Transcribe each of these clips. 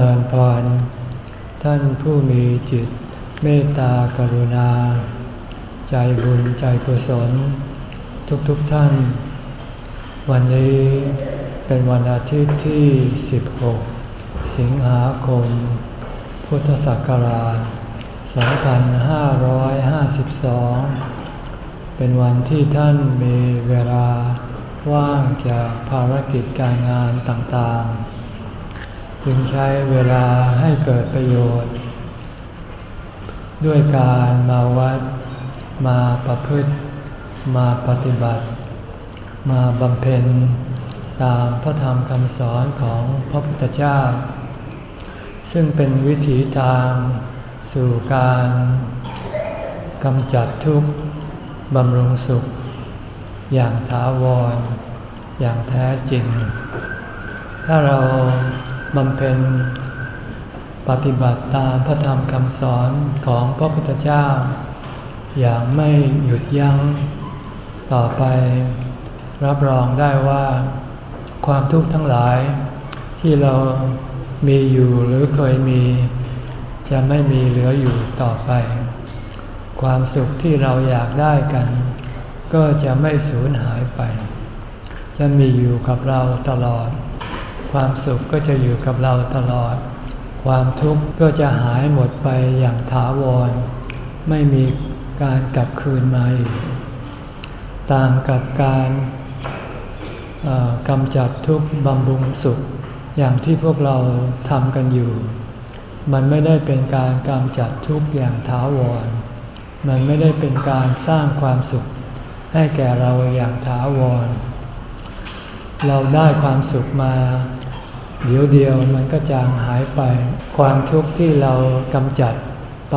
ริญพร ท่านผู้มีจิตเมตตากรุณา ใจบุญใจกุศล ทุกๆทท่าน วันนี้เป็นวันอาทิตย์ที่ 16 สิงหาคม พุทธศักราช 2552 เป็นวันที่ท่านมีเวลาว่างจากภารกิจการงานต่างๆ จึงใช้เวลาให้เกิดประโยชน์ ด้วยการมาวัด มาประพฤติ มาปฏิบัติ มาบำเพ็ญตามพระธรรมคำสอนของพระพุทธเจ้า ซึ่งเป็นวิถีทางสู่การกำจัดทุกข์บำรุงสุข อย่างถาวร อย่างแท้จริง ถ้าเรา บำเพ็ญปฏิบัติตามพระธรรมคำสอนของพระพุทธเจ้า อย่างไม่หยุดยัง้ง ต่อไป รับรองได้ว่า ความทุกข์ทั้งหลาย ที่เรามีอยู่หรือเคยมี จะไม่มีเหลืออยู่ต่อไป ความสุขที่เราอยากได้กัน ก็จะไม่สูญหายไป จะมีอยู่กับเราตลอด ความสุข ก็จะอยู่กับเราตลอด ความทุกข์ก็จะหายหมดไปอย่างถาวร ไม่มีการกลับคืนมาอีก ต่างกับการกำจัดทุกข์บำรุงสุข อย่างที่พวกเราทำกันอยู่ มันไม่ได้เป็นการกำจัดทุกข์อย่างถาวร มันไม่ได้เป็นการสร้างความสุข ให้แก่เราอย่างถาวร เราได้ความสุขมา เดี๋ยวเดียวมันก็จางหายไป ความทุกข์ที่เรากำจัดไป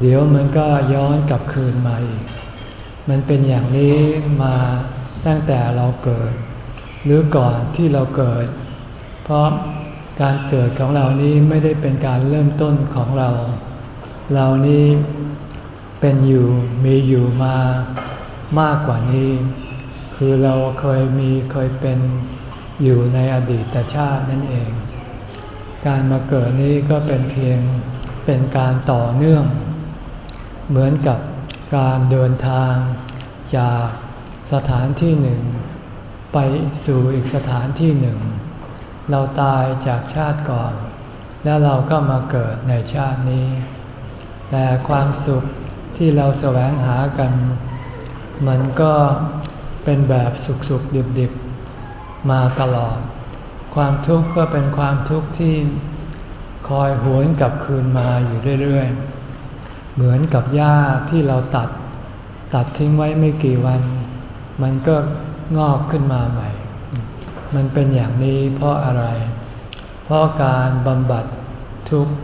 เดี๋ยวมันก็ย้อนกลับคืนมาอีก มันเป็นอย่างนี้มาตั้งแต่เราเกิด หรือก่อนที่เราเกิด เพราะการเกิดของเรานี้ไม่ได้เป็นการเริ่มต้นของเรา เรานี้เป็นอยู่มีอยู่มามากกว่านี้ คือเราเคยมีเคยเป็น อยู่ในอดีตชาตินั่นเอง การมาเกิดนี้ก็เป็นเพียงเป็นการต่อเนื่อง เหมือนกับการเดินทาง จากสถานที่หนึ่ง ไปสู่อีกสถานที่หนึ่ง เราตายจากชาติก่อน แล้วเราก็มาเกิดในชาตินี้ แต่ความสุขที่เราแสวงหากัน มันก็เป็นแบบสุขสุขดิบดิบ มาตลอด ความทุกข์ก็เป็นความทุกข์ที่คอยหวนกลับคืนมาอยู่เรื่อยๆ เหมือนกับหญ้าที่เราตัด ตัดทิ้งไว้ไม่กี่วัน มันก็งอกขึ้นมาใหม่ มันเป็นอย่างนี้เพราะอะไร เพราะการบำบัดทุกข์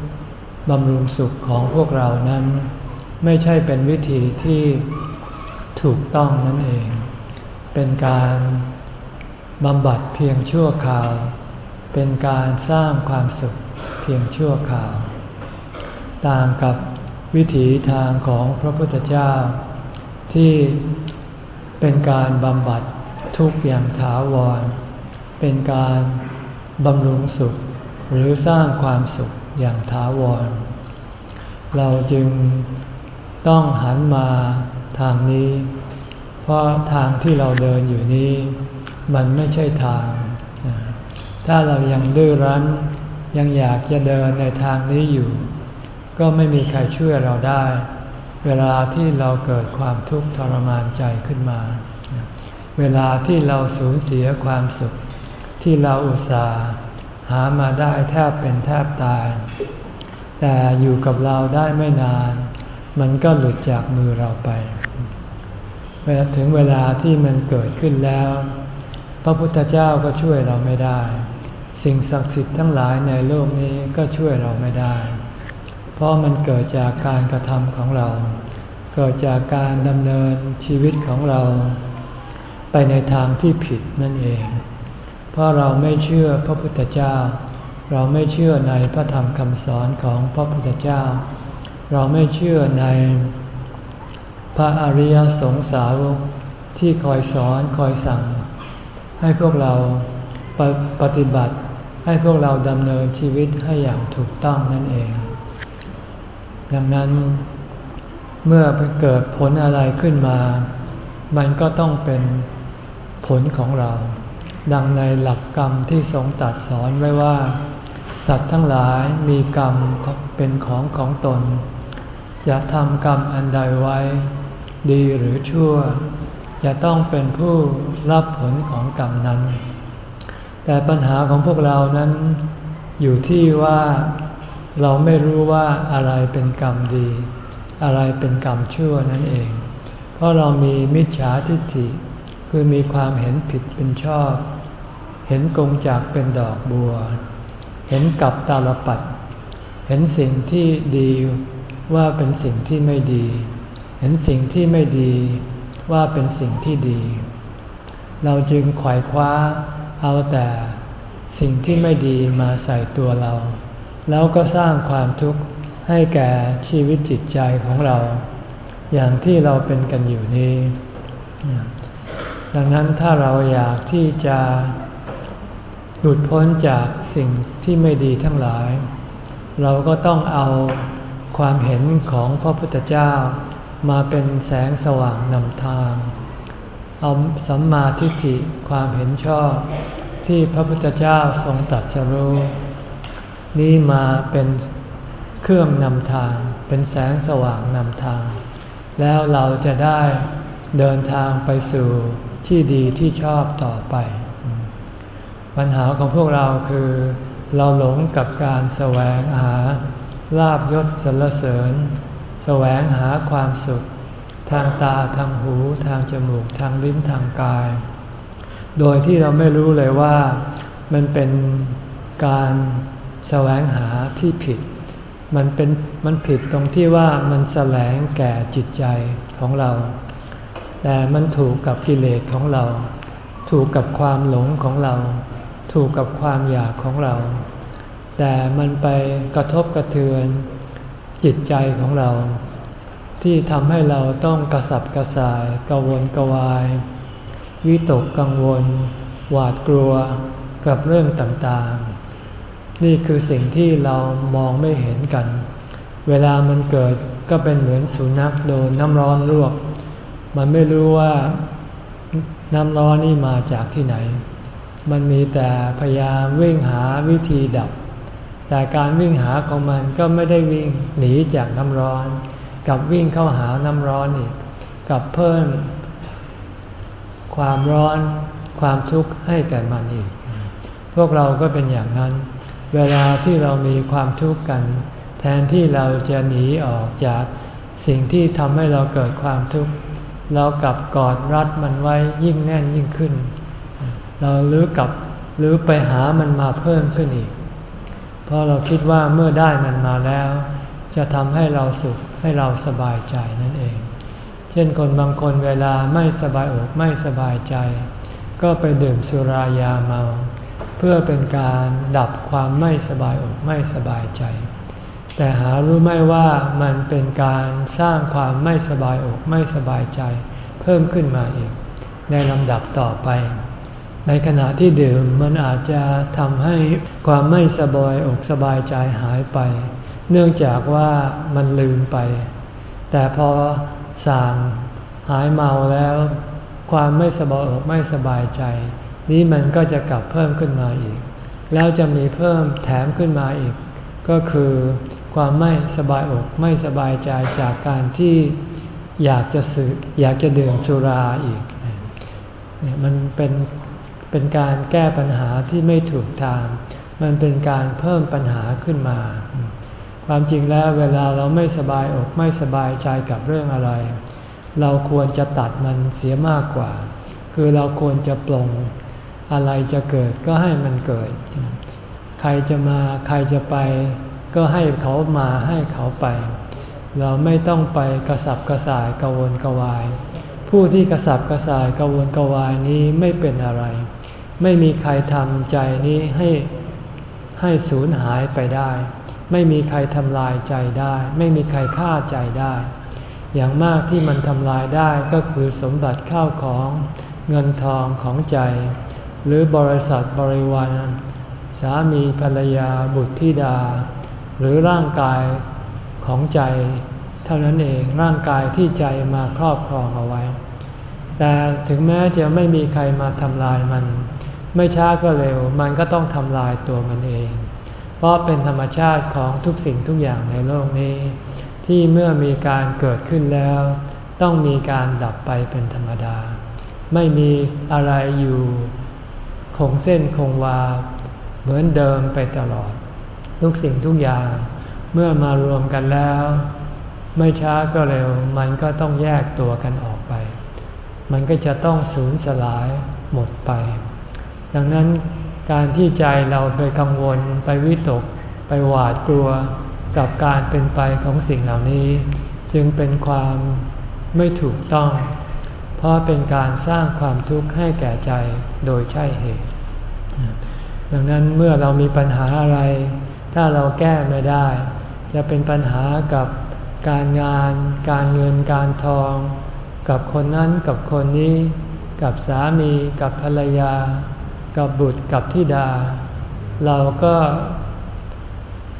บำรุงสุขของพวกเรานั้น ไม่ใช่เป็นวิธีที่ถูกต้องนั่นเอง เป็นการ บำบัดเพียงชั่วคราว เป็นการสร้างความสุขเพียงชั่วคราว ต่างกับวิถีทางของพระพุทธเจ้า ที่เป็นการบำบัดทุกอย่างถาวร เป็นการบำรุงสุขหรือสร้างความสุขอย่างถาวร เราจึงต้องหันมาทางนี้ เพราะทางที่เราเดินอยู่นี้ มันไม่ใช่ทาง ถ้าเรายังดื้อรั้นยังอยากจะเดินในทางนี้อยู่ ก็ไม่มีใครช่วยเราได้ เวลาที่เราเกิดความทุกข์ทรมานใจขึ้นมา เวลาที่เราสูญเสียความสุข ที่เราอุตส่าห์หามาได้แทบเป็นแทบตาย แต่อยู่กับเราได้ไม่นาน มันก็หลุดจากมือเราไป ถึงเวลาที่มันเกิดขึ้นแล้ว พระพุทธเจ้าก็ช่วยเราไม่ได้ สิ่งศักดิ์สิทธิ์ทั้งหลายในโลกนี้ก็ช่วยเราไม่ได้ เพราะมันเกิดจากการกระทำของเรา เกิดจากการดำเนินชีวิตของเรา ไปในทางที่ผิดนั่นเอง เพราะเราไม่เชื่อพระพุทธเจ้า เราไม่เชื่อในพระธรรมคำสอนของพระพุทธเจ้า เราไม่เชื่อในพระอริยสงสาวกที่คอยสอนคอยสั่ง ให้พวกเราปปฏิบัติ ให้พวกเราดำเนินชีวิตให้อย่างถูกต้องนั่นเอง ดังนั้นเมื่อเกิดผลอะไรขึ้นมา มันก็ต้องเป็นผลของเรา ดังในหลักกรรมที่ทรงตัดสอนไว้ว่า สัตว์ทั้งหลายมีกรรมเป็นของของตน จะทำกรรมอันใดไว้ ดีหรือชั่ว จะต้องเป็นผู้รับผลของกรรมนั้น แต่ปัญหาของพวกเรานั้นอยู่ที่ว่าเราไม่รู้ว่าอะไรเป็นกรรมดี อะไรเป็นกรรมชั่วนั่นเอง เพราะเรามีมิจฉาทิฏฐิ คือมีความเห็นผิดเป็นชอบ เห็นกงจากเป็นดอกบัว เห็นกับตาลปัด เห็นสิ่งที่ดีว่าเป็นสิ่งที่ไม่ดี เห็นสิ่งที่ไม่ดี ว่าเป็นสิ่งที่ดี เราจึงขวายคว้าเอาแต่สิ่งที่ไม่ดีมาใส่ตัวเรา แล้วก็สร้างความทุกข์ให้แก่ชีวิตจิตใจของเรา อย่างที่เราเป็นกันอยู่นี้ ดังนั้นถ้าเราอยากที่จะหลุดพ้นจากสิ่งที่ไม่ดีทั้งหลาย เราก็ต้องเอาความเห็นของพระพุทธเจ้า มาเป็นแสงสว่างนำทาง เอาสัมมาทิฏฐิความเห็นชอบที่พระพุทธเจ้าทรงตรัสรู้นี้มาเป็นเครื่องนำทาง เป็นแสงสว่างนำทาง แล้วเราจะได้เดินทางไปสู่ที่ดีที่ชอบต่อไป ปัญหาของพวกเราคือ เราหลงกับการแสวงหาลาบยศสรรเสริญ วงหาความสุข ทางตาทางหูทางจมูกทางลิ้นทางกาย โดยที่เราไม่รู้เลยว่ามันเป็นการแสวงหาที่ผิด มันเป็นมันผิดตรงที่ว่ามันแสลงแก่จิตใจของเรา แต่มันถูกกับกิเลสของเรา ถูกกับความหลงของเรา ถูกกับความอยากของเรา แต่มันไปกระทบกระเทือน จิตใจของเรา ที่ทำให้เราต้องกระสับกระส่ายกวนกวาย วิตกกังวล หวาดกลัวกับเรื่องต่างๆ นี่คือสิ่งที่เรามองไม่เห็นกัน เวลามันเกิดก็เป็นเหมือนสุนัขโดนน้ำร้อนลวก มันไม่รู้ว่าน้ำร้อนนี่มาจากที่ไหน มันมีแต่พยายามวิ่งหาวิธีดับ แต่การวิ่งหาของมันก็ไม่ได้วิ่งหนีจากน้ำร้อน กับวิ่งเข้าหาน้ำร้อนอีก กับเพิ่มความร้อนความทุกข์ให้แก่มันอีก พวกเราก็เป็นอย่างนั้น เวลาที่เรามีความทุกข์กัน แทนที่เราจะหนีออกจากสิ่งที่ทำให้เราเกิดความทุกข์เรากลับกอดรัดมันไว้ยิ่งแน่นยิ่งขึ้น เราลื้อกลับหรือไปหามันมาเพิ่มขึ้นอีก เพราะเราคิดว่าเมื่อได้มันมาแล้ว จะทำให้เราสุขให้เราสบายใจนั่นเอง เช่นคนบางคนเวลาไม่สบายอกไม่สบายใจ ก็ไปดื่มสุรายาเมา เพื่อเป็นการดับความไม่สบายอกไม่สบายใจ แต่หารู้ไม่ว่ามันเป็นการสร้างความไม่สบายอกไม่สบายใจ เพิ่มขึ้นมาอีก ในลำดับต่อไป ในขณะที่ดื่มมันอาจจะทำให้ความไม่สบายอกสบายใจหายไป เนื่องจากว่ามันลืมไป แต่พอสั่งหายเมาแล้ว ความไม่สบายอกไม่สบายใจ นี้มันก็จะกลับเพิ่มขึ้นมาอีก แล้วจะมีเพิ่มแถมขึ้นมาอีก ก็คือความไม่สบายอกไม่สบายใจจากการที่อยากจะสืบอยากจะดื่มสุราอีกเนี่ยมันเป็น เป็นการแก้ปัญหาที่ไม่ถูกทาง มันเป็นการเพิ่มปัญหาขึ้นมา ความจริงแล้วเวลาเราไม่สบายอกไม่สบายใจกับเรื่องอะไร เราควรจะตัดมันเสียมากกว่า คือเราควรจะปลงอะไรจะเกิดก็ให้มันเกิด ใครจะมาใครจะไป ก็ให้เขามาให้เขาไป เราไม่ต้องไปกระสับกระส่ายกระวนกระวาย ผู้ที่กระสับกระส่ายกระวนกระวายนี้ไม่เป็นอะไร ไม่มีใครทำใจนี้ให้ให้สูญหายไปได้ ไม่มีใครทำลายใจได้ ไม่มีใครฆ่าใจได้ อย่างมากที่มันทำลายได้ก็คือสมบัติข้าวของเงินทองของใจ หรือบริษัทบริวารสามีภรรยาบุตรธิดา หรือร่างกายของใจ เท่านั้นเองร่างกายที่ใจมาครอบครองเอาไว้ แต่ถึงแม้จะไม่มีใครมาทำลายมัน ไม่ช้าก็เร็วมันก็ต้องทำลายตัวมันเอง เพราะเป็นธรรมชาติของทุกสิ่งทุกอย่างในโลกนี้ ที่เมื่อมีการเกิดขึ้นแล้ว ต้องมีการดับไปเป็นธรรมดา ไม่มีอะไรอยู่คงเส้นคงวา เหมือนเดิมไปตลอด ทุกสิ่งทุกอย่าง เมื่อมารวมกันแล้ว ไม่ช้าก็เร็วมันก็ต้องแยกตัวกันออกไป มันก็จะต้องสูญสลายหมดไป ดังนั้นการที่ใจเราไปกังวลไปวิตก ไปหวาดกลัวกับการเป็นไปของสิ่งเหล่านี้ จึงเป็นความไม่ถูกต้อง เพราะเป็นการสร้างความทุกข์ให้แก่ใจโดยใช่เหตุ ดังนั้นเมื่อเรามีปัญหาอะไร ถ้าเราแก้ไม่ได้ จะเป็นปัญหากับการงาน การเงินการทอง กับคนนั้นกับคนนี้ กับสามีกับภรรยา กับบุตรกับทิดา เราก็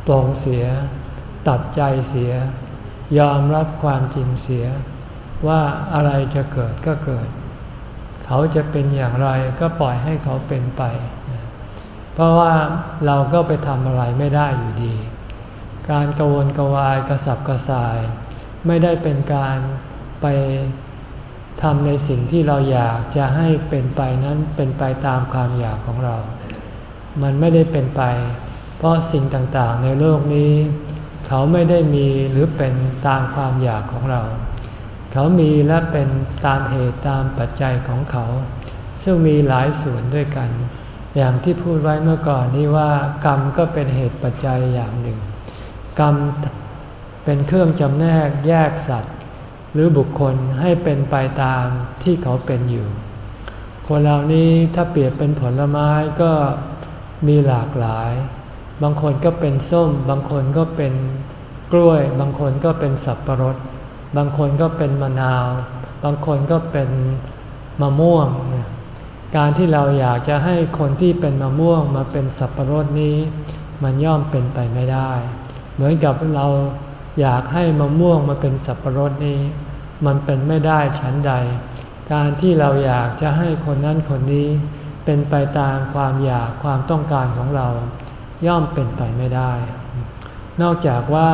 ปลงเสีย ตัดใจเสีย ยอมรับความจริงเสีย ว่าอะไรจะเกิดก็เกิด เขาจะเป็นอย่างไรก็ปล่อยให้เขาเป็นไป เพราะว่าเราก็ไปทำอะไรไม่ได้อยู่ดี การกวนกวายกระสับกระส่าย ไม่ได้เป็นการไป ทำในสิ่งที่เราอยากจะให้เป็นไปนั้นเป็นไปตามความอยากของเรา มันไม่ได้เป็นไป เพราะสิ่งต่างๆในโลกนี้ เขาไม่ได้มีหรือเป็นตามความอยากของเรา เขามีและเป็นตามเหตุตามปัจจัยของเขา ซึ่งมีหลายส่วนด้วยกัน อย่างที่พูดไว้เมื่อก่อนนี้ว่ากรรมก็เป็นเหตุปัจจัยอย่างหนึ่ง กรรมเป็นเครื่องจำแนกแยกสัตว์ หรือบุคคลให้เป็นไปตามที่เขาเป็นอยู่ คนเหล่านี้ถ้าเปรียบเป็นผลไม้ก็มีหลากหลาย บางคนก็เป็นส้ม บางคนก็เป็นกล้วย บางคนก็เป็นสับประรด บางคนก็เป็นมะนาว บางคนก็เป็นมะม่วง การที่เราอยากจะให้คนที่เป็นมะม่วงมาเป็นสับปะรดนี้ มันย่อมเป็นไปไม่ได้ เหมือนกับเรา อยากให้มะม่วงมาเป็นสับปะรดนี้ มันเป็นไม่ได้ฉันใด การที่เราอยากจะให้คนนั้นคนนี้ เป็นไปตามความอยากความต้องการของเรา ย่อมเป็นไปไม่ได้ นอกจากว่า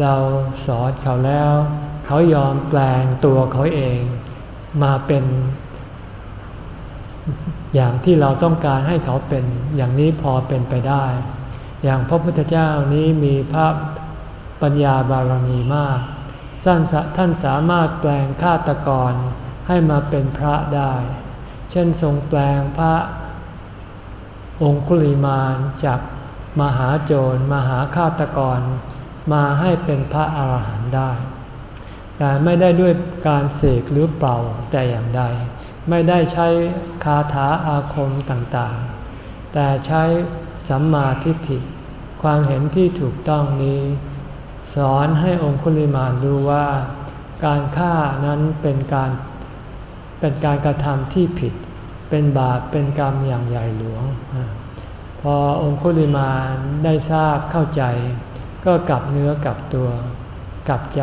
เราสอนเขาแล้ว เขายอมแปลงตัวเขาเอง มาเป็นอย่างที่เราต้องการให้เขาเป็นอย่างนี้พอเป็นไปได้ อย่างพระพุทธเจ้านี้มีพระ ปัญญาบารมีมากท่านท่านสามารถแปลงฆาตกรให้มาเป็นพระได้ เช่นทรงแปลงพระองคุลิมานจากมหาโจรมหาฆาตกรมาให้เป็นพระอาหารหันต์ได้ แต่ไม่ได้ด้วยการเสกหรือเป่าแต่อย่างใด ไม่ได้ใช้คาถาอาคมต่างๆ แต่ใช้สัมมาทิฏฐิ ความเห็นที่ถูกต้องนี้ สอนให้องคุลิมานรู้ว่า การฆ่านั้นเป็นการเป็นการกระทำที่ผิด เป็นบาปเป็นกรรมอย่างใหญ่หลวง พอองคุลิมานได้ทราบเข้าใจ ก็กลับเนื้อกลับตัวกลับใจ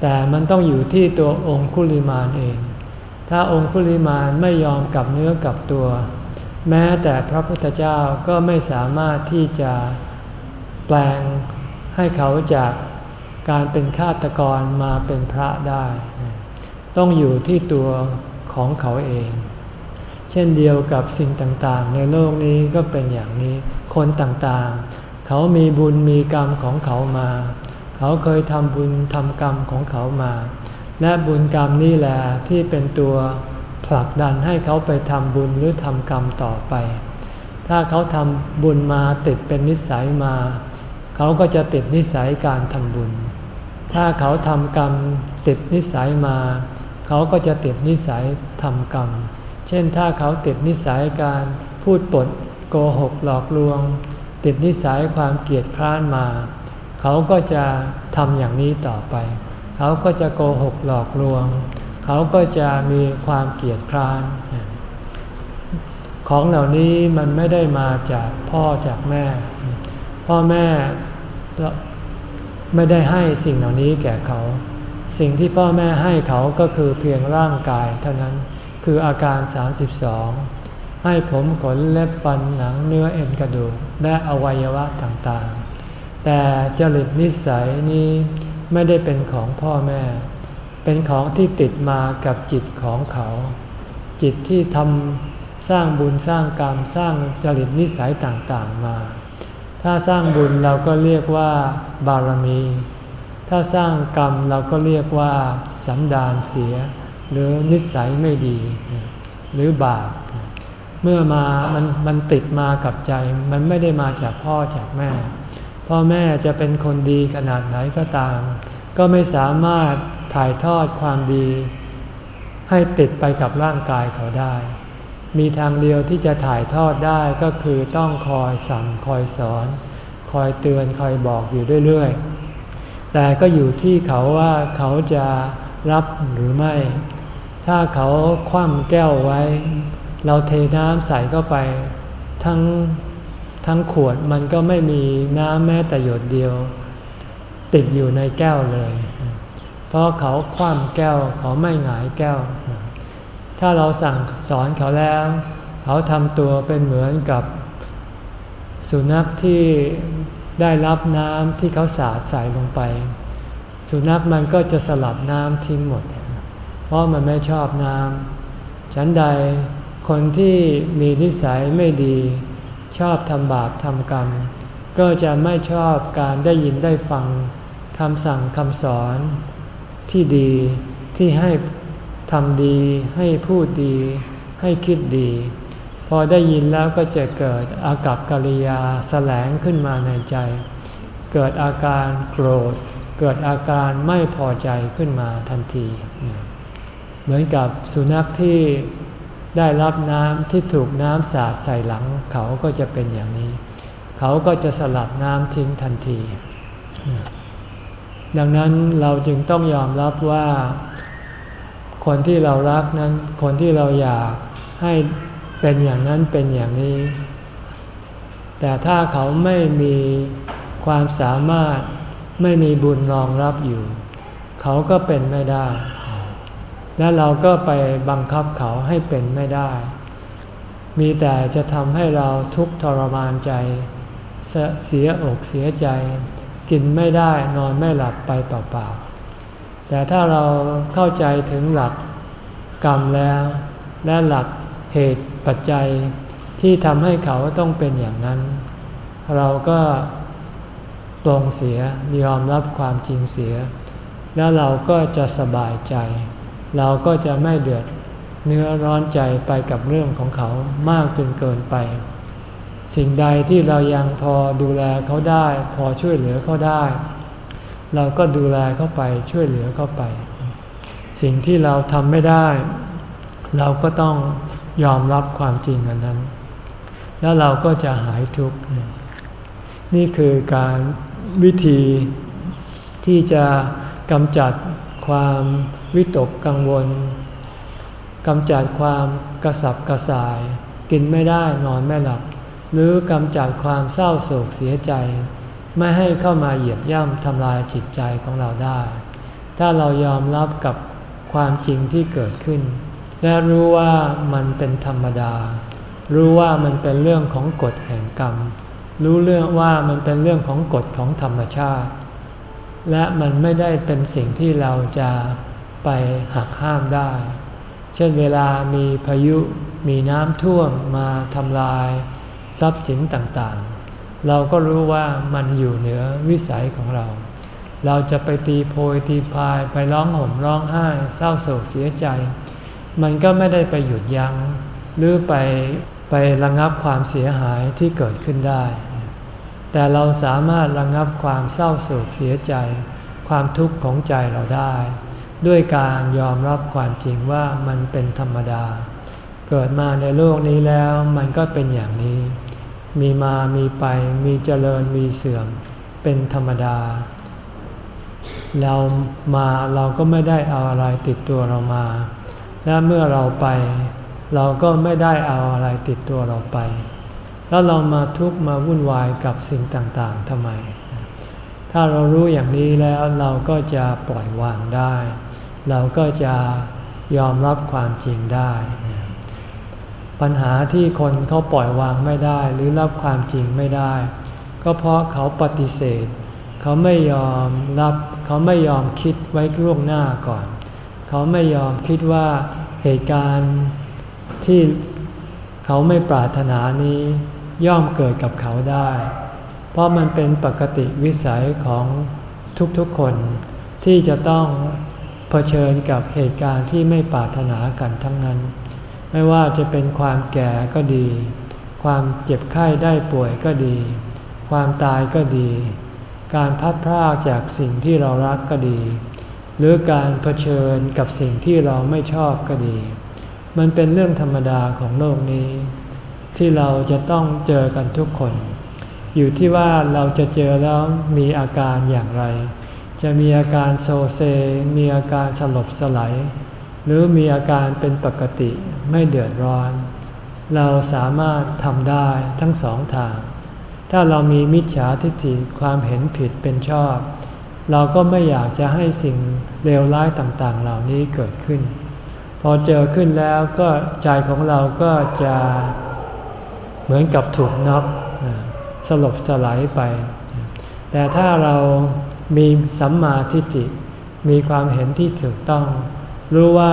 แต่มันต้องอยู่ที่ตัวองคุลิมานเอง ถ้าองคุลิมานไม่ยอมกลับเนื้อกลับตัว แม้แต่พระพุทธเจ้าก็ไม่สามารถที่จะแปลง ให้เขาจากการเป็นฆาตกรมาเป็นพระได้ ต้องอยู่ที่ตัวของเขาเอง เช่นเดียวกับสิ่งต่างๆ ในโลกนี้ก็เป็นอย่างนี้ คนต่างๆ เขามีบุญมีกรรมของเขามา เขาเคยทำบุญทำกรรมของเขามา และบุญกรรมนี่แหละที่เป็นตัวผลักดันให้เขาไปทำบุญหรือทำกรรมต่อไป ถ้าเขาทำบุญมาติดเป็นนิสัยมา เขาก็จะติดนิสัยการทำบุญ ถ้าเขาทำกรรมติดนิสัยมา เขาก็จะติดนิสัยทำกรรม เช่นถ้าเขาติดนิสัยการพูดปดโกหกหลอกลวง ติดนิสัยความเกลียดคร้านมา เขาก็จะทำอย่างนี้ต่อไป เขาก็จะโกหกหลอกลวง เขาก็จะมีความเกียดคร้านของเหล่านี้มันไม่ได้มาจากพ่อจากแม่ พ่อแม่ไม่ได้ให้สิ่งเหล่านี้แก่เขา สิ่งที่พ่อแม่ให้เขาก็คือเพียงร่างกายเท่านั้นคืออาการ 32 ให้ผมขนเล็บฟันหนังเนื้อเอ็นกระดูกและอวัยวะต่างๆ แต่จริตนิสัยนี้ไม่ได้เป็นของพ่อแม่ เป็นของที่ติดมากับจิตของเขา จิตที่ทำสร้างบุญสร้างกรรมสร้างจริตนิสัยต่างๆมา ถ้าสร้างบุญเราก็เรียกว่าบารมี ถ้าสร้างกรรมเราก็เรียกว่าสันดานเสีย หรือนิสัยไม่ดี หรือบาป เมื่อมามันมันติดมากับใจ มันไม่ได้มาจากพ่อจากแม่ พ่อแม่จะเป็นคนดีขนาดไหนก็ตาม ก็ไม่สามารถถ่ายทอดความดี ให้ติดไปกับร่างกายเขาได้ มีทางเดียวที่จะถ่ายทอดได้ก็คือต้องคอยสั่งคอยสอน คอยเตือนคอยบอกอยู่เรื่อยๆ แต่ก็อยู่ที่เขาว่าเขาจะรับหรือไม่ ถ้าเขาคว่ำแก้วไว้ เราเทน้ำใส่เข้าไป ทั้งทั้งขวดมันก็ไม่มีน้ำแม้แต่หยดเดียว ติดอยู่ในแก้วเลย เพราะเขาคว่ำแก้วเขาไม่หงายแก้ว ถ้าเราสั่งสอนเขาแล้ว เขาทำตัวเป็นเหมือนกับสุนัขที่ได้รับน้ำที่เขาสาดใส่ลงไป สุนัขมันก็จะสลัดน้ำทิ้งหมด เพราะมันไม่ชอบน้ำฉันใดคนที่มีนิสัยไม่ดี ชอบทำบาปทำกรรม ก็จะไม่ชอบการได้ยินได้ฟังคำสั่งคำสอนที่ดีที่ให้ ทำดี ให้พูดดี ให้คิดดี พอได้ยินแล้วก็จะเกิดอากับกิริยาแสลงขึ้นมาในใจ เกิดอาการโกรธ เกิดอาการไม่พอใจขึ้นมาทันที เหมือนกับสุนัขที่ได้รับน้ำที่ถูกน้ำสาดใส่หลัง เขาก็จะเป็นอย่างนี้ เขาก็จะสลัดน้ำทิ้งทันที ดังนั้นเราจึงต้องยอมรับว่า คนที่เรารักนั้น คนที่เราอยากให้เป็นอย่างนั้นเป็นอย่างนี้ แต่ถ้าเขาไม่มีความสามารถไม่มีบุญรองรับอยู่ เขาก็เป็นไม่ได้ และเราก็ไปบังคับเขาให้เป็นไม่ได้ มีแต่จะทำให้เราทุกข์ทรมานใจ เสียอกเสียใจ กินไม่ได้นอนไม่หลับไปเปล่าๆ แต่ถ้าเราเข้าใจถึงหลักกรรมแล้ว และหลักเหตุปัจจัยที่ทำให้เขาต้องเป็นอย่างนั้น เราก็ตรงเสียยอมรับความจริงเสีย แล้วเราก็จะสบายใจ เราก็จะไม่เดือดเนื้อร้อนใจไปกับเรื่องของเขามากจนเกินไป สิ่งใดที่เรายังพอดูแลเขาได้ พอช่วยเหลือเขาได้ เราก็ดูแลเขาไปช่วยเหลือเขาไป สิ่งที่เราทำไม่ได้ เราก็ต้องยอมรับความจริงอันนั้น แล้วเราก็จะหายทุกข์ นี่คือการวิธีที่จะกำจัดความวิตกกังวลกำจัดความกระสับกระส่าย กินไม่ได้นอนไม่หลับ หรือกำจัดความเศร้าโศกเสียใจ ไม่ให้เข้ามาเหยียบย่ำทำลายจิตใจของเราได้ ถ้าเรายอมรับกับความจริงที่เกิดขึ้น และรู้ว่ามันเป็นธรรมดา รู้ว่ามันเป็นเรื่องของกฎแห่งกรรม รู้เรื่องว่ามันเป็นเรื่องของกฎของธรรมชาติ และมันไม่ได้เป็นสิ่งที่เราจะไปหักห้ามได้ เช่นเวลามีพายุมีน้ำท่วมมาทำลาย ทรัพย์สินต่างๆ เราก็รู้ว่ามันอยู่เหนือวิสัยของเรา เราจะไปตีโพยตีพายไปร้องห่มร้องไห้เศร้าโศกเสียใจ มันก็ไม่ได้ไปหยุดยัง้งหรือไปไประงับความเสียหายที่เกิดขึ้นได้ แต่เราสามารถระงับความเศร้าโศกเสียใจ ความทุกข์ของใจเราได้ ด้วยการยอมรับความจริงว่ามันเป็นธรรมดา เกิดมาในโลกนี้แล้วมันก็เป็นอย่างนี้ มีมามีไป มีเจริญ มีเสื่อม เป็นธรรมดา เรามาเราก็ไม่ได้เอาอะไรติดตัวเรามา และเมื่อเราไป เราก็ไม่ได้เอาอะไรติดตัวเราไป แล้วเรามาทุกข์มาวุ่นวายกับสิ่งต่างๆทำไม ถ้าเรารู้อย่างนี้แล้วเราก็จะปล่อยวางได้ เราก็จะยอมรับความจริงได้ ปัญหาที่คนเขาปล่อยวางไม่ได้หรือรับความจริงไม่ได้ ก็เพราะเขาปฏิเสธ เขาไม่ยอมรับเขาไม่ยอมคิดไว้ล่วงหน้าก่อน เขาไม่ยอมคิดว่าเหตุการณ์ที่เขาไม่ปรารถนานี้ย่อมเกิดกับเขาได้ เพราะมันเป็นปกติวิสัยของทุกๆคน ที่จะต้องเผชิญกับเหตุการณ์ที่ไม่ปรารถนากันทั้งนั้น ไม่ว่าจะเป็นความแก่ก็ดี ความเจ็บไข้ได้ป่วยก็ดี ความตายก็ดี การพัดพรากจากสิ่งที่เรารักก็ดี หรือการเผชิญกับสิ่งที่เราไม่ชอบก็ดี มันเป็นเรื่องธรรมดาของโลกนี้ ที่เราจะต้องเจอกันทุกคน อยู่ที่ว่าเราจะเจอแล้วมีอาการอย่างไร จะมีอาการโซเซ มีอาการสลบสลาย หรือมีอาการเป็นปกติไม่เดือดร้อน เราสามารถทำได้ทั้งสองทาง ถ้าเรามีมิจฉาทิฏฐิความเห็นผิดเป็นชอบ เราก็ไม่อยากจะให้สิ่งเลวร้ายต่างๆ เหล่านี้เกิดขึ้น พอเจอขึ้นแล้วก็ใจของเราก็จะเหมือนกับถูกน็อกสลบสลายไป แต่ถ้าเรามีสัมมาทิฏฐิมีความเห็นที่ถูกต้อง รู้ว่า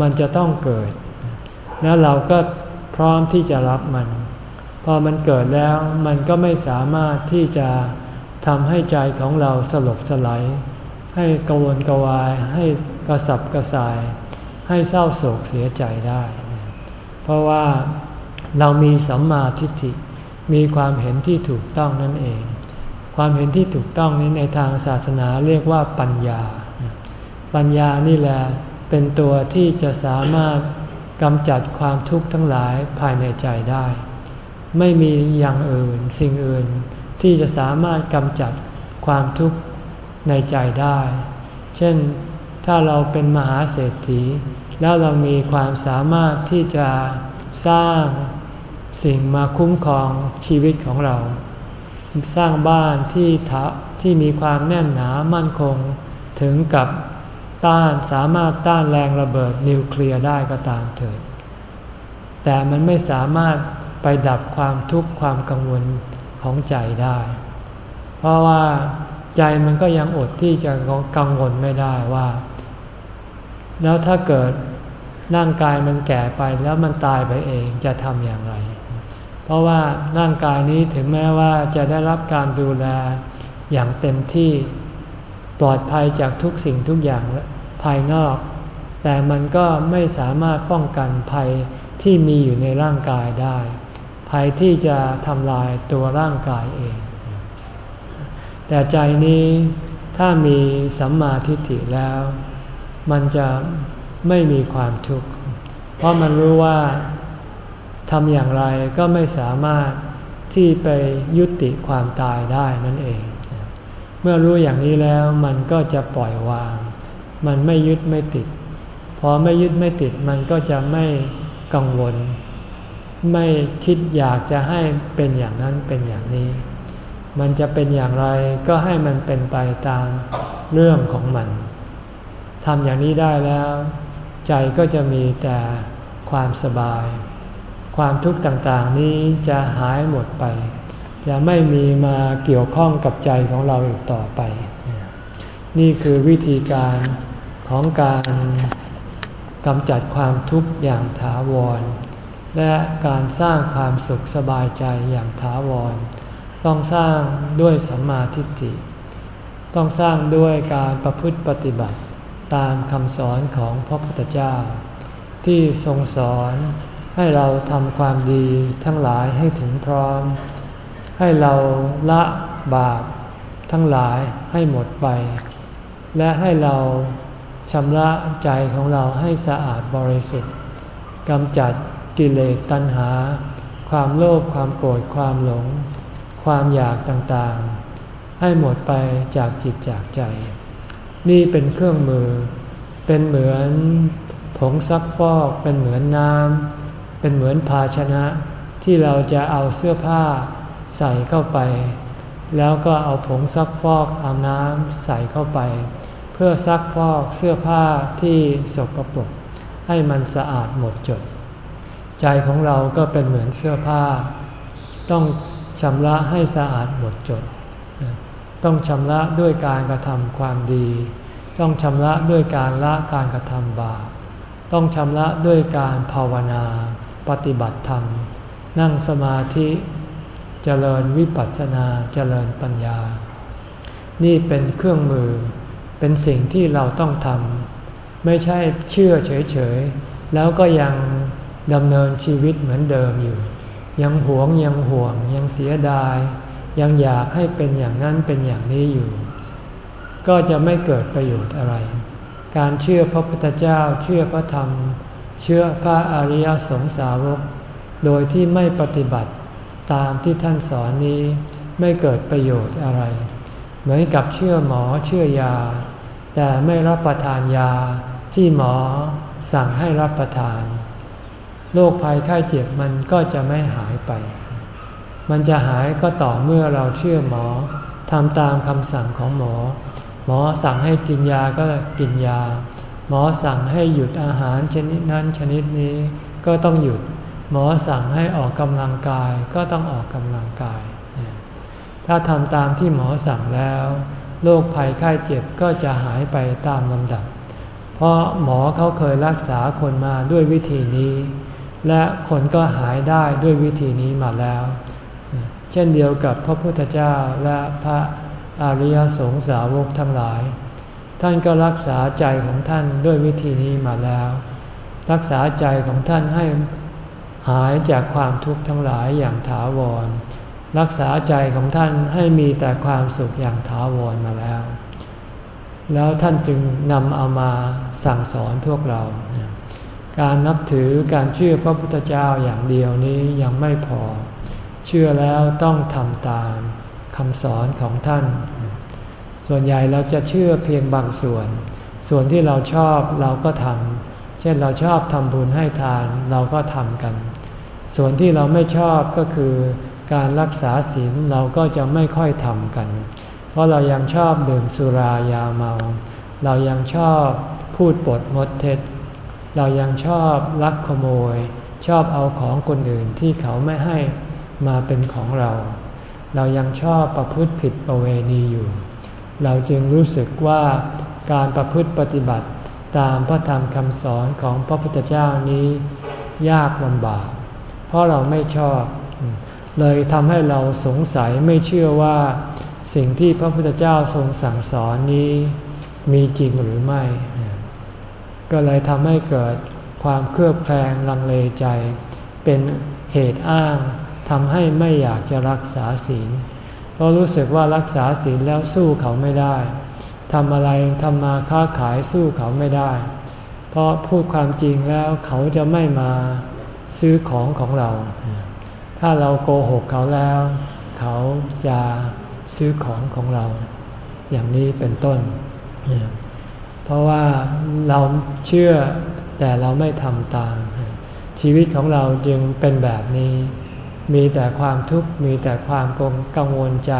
มันจะต้องเกิด แล้วเราก็พร้อมที่จะรับมัน พอมันเกิดแล้วมันก็ไม่สามารถที่จะทำให้ใจของเราสลบสลายให้กวนกวายให้กระสับกระส่าย ให้เศร้าโศกเสียใจได้ เพราะว่าเรามีสัมมาทิฏฐิมีความเห็นที่ถูกต้องนั่นเอง ความเห็นที่ถูกต้องนี้ในทางศาสนาเรียกว่าปัญญา ปัญญานี่แหละ เป็นตัวที่จะสามารถกำจัดความทุกข์ทั้งหลายภายในใจได้ ไม่มีอย่างอื่นสิ่งอื่นที่จะสามารถกำจัดความทุกข์ในใจได้ เช่นถ้าเราเป็นมหาเศรษฐี แล้วเรามีความสามารถที่จะสร้างสิ่งมาคุ้มครองชีวิตของเรา สร้างบ้านที่ที่มีความแน่นหนามั่นคงถึงกับ ต้านสามารถต้านแรงระเบิดนิวเคลียร์ได้ก็ตามเถิด แต่มันไม่สามารถไปดับความทุกข์ความกังวลของใจได้ เพราะว่าใจมันก็ยังอดที่จะกังวลไม่ได้ว่า แล้วถ้าเกิดร่างกายมันแก่ไปแล้วมันตายไปเองจะทำอย่างไร เพราะว่าร่างกายนี้ถึงแม้ว่าจะได้รับการดูแลอย่างเต็มที่ ปลอดภัยจากทุกสิ่งทุกอย่างภายนอก แต่มันก็ไม่สามารถป้องกันภัยที่มีอยู่ในร่างกายได้ ภัยที่จะทำลายตัวร่างกายเอง แต่ใจนี้ถ้ามีสัมมาทิฏฐิแล้ว มันจะไม่มีความทุกข์ เพราะมันรู้ว่าทำอย่างไรก็ไม่สามารถที่ไปยุติความตายได้นั่นเอง มื่อรู้อย่างนี้แล้วมันก็จะปล่อยวาง มันไม่ยึดไม่ติด พอไม่ยึดไม่ติดมันก็จะไม่กังวล ไม่คิดอยากจะให้เป็นอย่างนั้นเป็นอย่างนี้ มันจะเป็นอย่างไรก็ให้มันเป็นไปตามเรื่องของมันทำอย่างนี้ได้แล้ว ใจก็จะมีแต่ความสบาย ความทุกข์ต่างๆนี้จะหายหมดไป จะไม่มีมาเกี่ยวข้องกับใจของเราอีกต่อไป นี่คือวิธีการของการกำจัดความทุกข์อย่างถาวร และการสร้างความสุขสบายใจอย่างถาวร ต้องสร้างด้วยสัมมาทิฏฐิ ต้องสร้างด้วยการประพฤติปฏิบัติตามคำสอนของพระพุทธเจ้า ที่ทรงสอนให้เราทำความดีทั้งหลายให้ถึงพร้อม ให้เราละบาปทั้งหลายให้หมดไป และให้เราชำระใจของเราให้สะอาดบริสุทธิ์กำจัดกิเลสตัณหา ความโลภความโกรธความหลง ความอยากต่างๆ ให้หมดไปจากจิตจากใจ นี่เป็นเครื่องมือ เป็นเหมือนผงซักฟอกเป็นเหมือนน้ำเป็นเหมือนภาชนะที่เราจะเอาเสื้อผ้า ใส่เข้าไป แล้วก็เอาผงซักฟอกเอาน้ำใส่เข้าไป เพื่อซักฟอกเสื้อผ้าที่สกปรกให้มันสะอาดหมดจด ใจของเราก็เป็นเหมือนเสื้อผ้า ต้องชำระให้สะอาดหมดจด ต้องชำระด้วยการกระทำความดี ต้องชำระด้วยการละการกระทำบาปต้องชำระด้วยการภาวนา ปฏิบัติธรรม นั่งสมาธิ เจริญวิปัสสนาเจริญปัญญา นี่เป็นเครื่องมือ เป็นสิ่งที่เราต้องทำไม่ใช่เชื่อเฉยๆ แล้วก็ยังดำเนินชีวิตเหมือนเดิมอยู่ ยังหวงยังห่วง ยังเสียดาย ยังอยากให้เป็นอย่างนั้นเป็นอย่างนี้อยู่ ก็จะไม่เกิดประโยชน์อะไร การเชื่อพระพุทธเจ้าเชื่อพระธรรม เชื่อพระอริยสงสาวก โดยที่ไม่ปฏิบัติ ตามที่ท่านสอนนี้ไม่เกิดประโยชน์อะไร เหมือนกับเชื่อหมอเชื่อยา แต่ไม่รับประทานยาที่หมอสั่งให้รับประทาน โรคภัยไข้เจ็บมันก็จะไม่หายไป มันจะหายก็ต่อเมื่อเราเชื่อหมอทำตามคำสั่งของหมอ หมอสั่งให้กินยาก็กินยา หมอสั่งให้หยุดอาหารชนิดนั้นชนิดนี้ก็ต้องหยุด หมอสั่งให้ออกกำลังกายก็ต้องออกกำลังกาย ถ้าทำตามที่หมอสั่งแล้วโรคภัยไข้เจ็บก็จะหายไปตามลำดับ เพราะหมอเขาเคยรักษาคนมาด้วยวิธีนี้ และคนก็หายได้ด้วยวิธีนี้มาแล้ว เช่นเดียวกับพระพุทธเจ้าและพระอริยสงสาวกทั้งหลาย ท่านก็รักษาใจของท่านด้วยวิธีนี้มาแล้ว รักษาใจของท่านให้ หายจากความทุกข์ทั้งหลายอย่างถาวร รักษาใจของท่านให้มีแต่ความสุขอย่างถาวรมาแล้ว แล้วท่านจึงนำเอามาสั่งสอนพวกเรา การนับถือการเชื่อพระพุทธเจ้าอย่างเดียวนี้ยังไม่พอ เชื่อแล้วต้องทำตามคำสอนของท่าน ส่วนใหญ่เราจะเชื่อเพียงบางส่วน ส่วนที่เราชอบเราก็ทำเช่นเราชอบทำบุญให้ทานเราก็ทำกัน ส่วนที่เราไม่ชอบก็คือการรักษาศีลเราก็จะไม่ค่อยทำกัน เพราะเรายังชอบดื่มสุรายาเมา เรายังชอบพูดปดมดเท็จ เรายังชอบลักขโมย ชอบเอาของคนอื่นที่เขาไม่ให้มาเป็นของเรา เรายังชอบประพฤติผิดประเวณีอยู่ เราจึงรู้สึกว่าการประพฤติปฏิบัติตามพระธรรมคำสอนของพระพุทธเจ้านี้ ยากลำบาก เพราะเราไม่ชอบ เลยทำให้เราสงสัยไม่เชื่อว่า สิ่งที่พระพุทธเจ้าทรงสั่งสอนนี้มีจริงหรือไม่ ก็เลยทำให้เกิดความเครือบแคลงลังเลใจ เป็นเหตุอ้างทำให้ไม่อยากจะรักษาศีล เพราะรู้สึกว่ารักษาศีลแล้วสู้เขาไม่ได้ทำอะไรทำมาค้าขายสู้เขาไม่ได้ เพราะพูดความจริงแล้วเขาจะไม่มา ซื้อของของเรา ถ้าเราโกหกเขาแล้ว เขาจะซื้อของของเรา อย่างนี้เป็นต้น เพราะว่าเราเชื่อแต่เราไม่ทำตาม ชีวิตของเราจึงเป็นแบบนี้ มีแต่ความทุกข์มีแต่ความกังวลใจ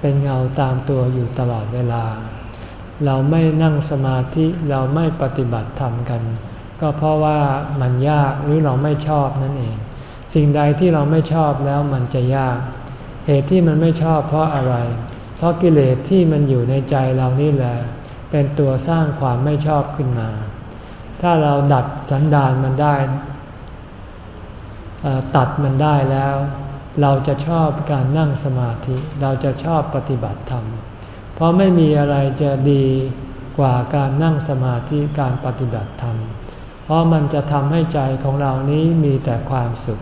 เป็นเงาตามตัวอยู่ตลอดเวลา เราไม่นั่งสมาธิเราไม่ปฏิบัติธรรมกัน ก็เพราะว่ามันยากหรือเราไม่ชอบนั่นเอง สิ่งใดที่เราไม่ชอบแล้วมันจะยาก เหตุที่มันไม่ชอบเพราะอะไร เพราะกิเลสที่มันอยู่ในใจเรานี่แหละ เป็นตัวสร้างความไม่ชอบขึ้นมา ถ้าเราดัดสันดานมันได้ ตัดมันได้แล้ว เราจะชอบการนั่งสมาธิ เราจะชอบปฏิบัติธรรม เพราะไม่มีอะไรจะดีกว่าการนั่งสมาธิการปฏิบัติธรรม ราะมันจะทำให้ใจของเรานี้มีแต่ความสุข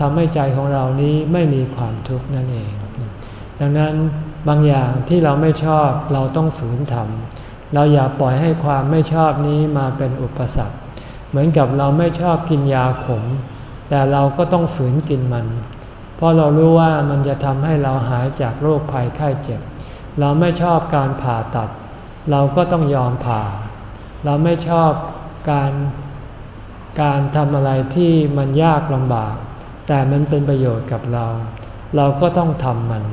ทำให้ใจของเรานี้ไม่มีความทุกข์นั่นเอง ดังนั้นบางอย่างที่เราไม่ชอบเราต้องฝืนทำเราอย่าปล่อยให้ความไม่ชอบนี้มาเป็นอุปสรรค เหมือนกับเราไม่ชอบกินยาขม แต่เราก็ต้องฝืนกินมัน เพราะเรารู้ว่ามันจะทำให้เราหายจากโรคภัยไข้เจ็บ เราไม่ชอบการผ่าตัด เราก็ต้องยอมผ่า เราไม่ชอบการ การทำอะไรที่มันยากลำบาก แต่มันเป็นประโยชน์กับเรา เราก็ต้องทำมัน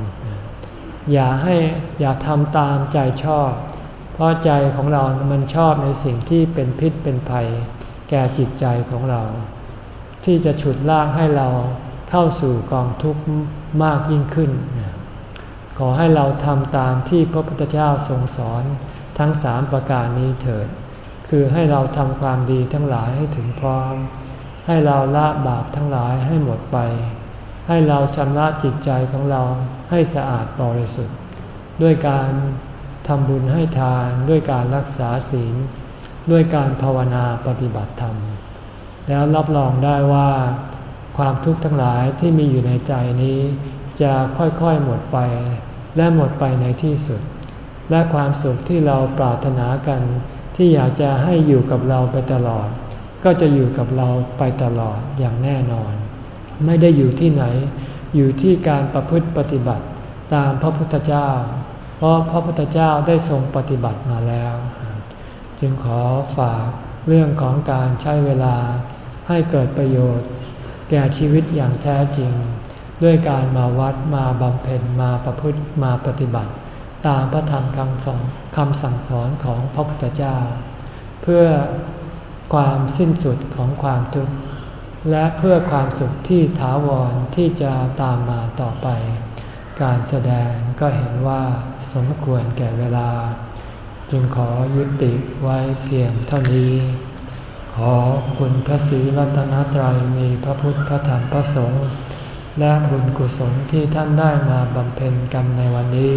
อย่าให้อย่าทำตามใจชอบ เพราะใจของเรามันชอบในสิ่งที่เป็นพิษเป็นภัย แก่จิตใจของเรา ที่จะฉุดลากให้เราเข้าสู่กองทุกข์มากยิ่งขึ้น ขอให้เราทำตามที่พระพุทธเจ้าทรงสอนทั้งสามประการนี้เถิด คือให้เราทำความดีทั้งหลายให้ถึงพร้อม ให้เราละบาปทั้งหลายให้หมดไป ให้เราชำระจิตใจของเราให้สะอาดบริสุทธิ์ ด้วยการทำบุญให้ทานด้วยการรักษาศีล ด้วยการภาวนาปฏิบัติธรรม แล้วรับรองได้ว่า ความทุกข์ทั้งหลายที่มีอยู่ในใจนี้ จะค่อยๆหมดไป และหมดไปในที่สุด และความสุขที่เราปรารถนากัน ที่อยากจะให้อยู่กับเราไปตลอด ก็จะอยู่กับเราไปตลอดอย่างแน่นอน ไม่ได้อยู่ที่ไหน อยู่ที่การประพฤติปฏิบัติตามพระพุทธเจ้า เพราะพระพุทธเจ้าได้ทรงปฏิบัติมาแล้ว จึงขอฝากเรื่องของการใช้เวลาให้เกิดประโยชน์ แก่ชีวิตอย่างแท้จริง ด้วยการมาวัดมาบำเพ็ญมาประพฤติมาปฏิบัติ ตามพระธรรมคำสอนคำสั่งสอนของพระพุทธเจ้า เพื่อความสิ้นสุดของความทุกข์และเพื่อความสุขที่ถาวรที่จะตามมาต่อไป การแสดงก็เห็นว่าสมควรแก่เวลา จึงขอยุติไว้เพียงเท่านี้ ขอคุณพระศรีรัตนตรัยมีพระพุทธพระธรรมพระสงฆ์และบุญกุศลที่ท่านได้มาบำเพ็ญกันในวันนี้